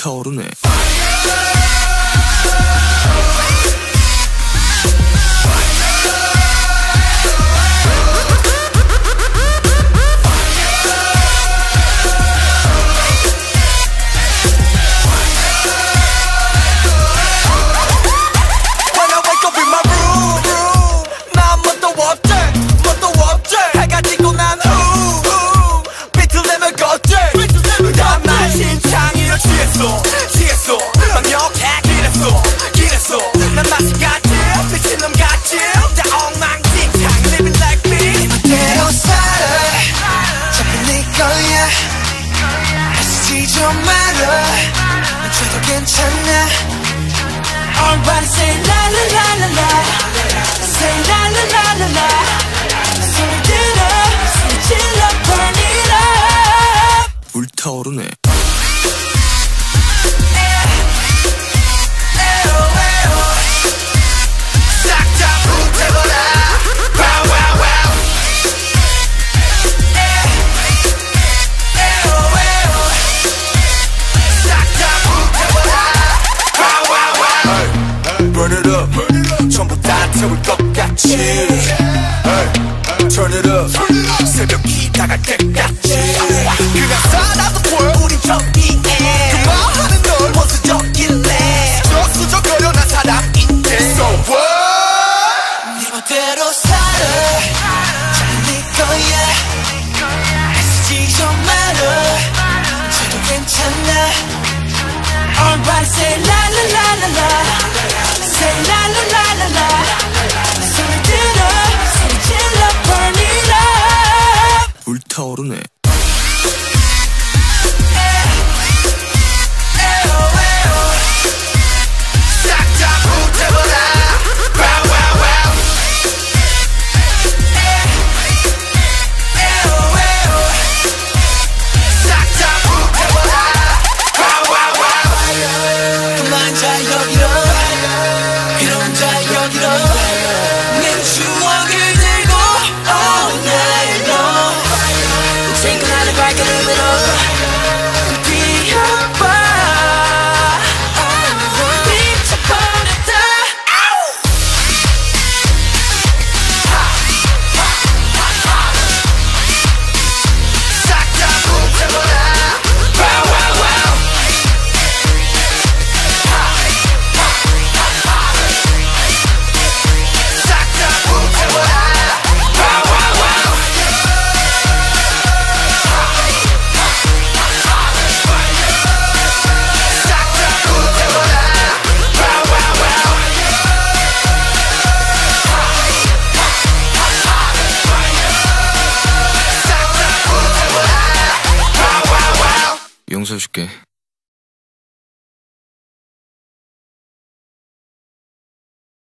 불타오르네 좀 말아 어째도 괜찮아 Everybody say la la la la la Say la la la la la 소리 들어 소리 질러 burn it up 불타오르네 태울 것 같이 Turn it up 새벽이 다갈 때까지. 그냥 살아도 보여 So what? 네 저도 괜찮아. Everybody say la la la la la up 불타 용서해줄게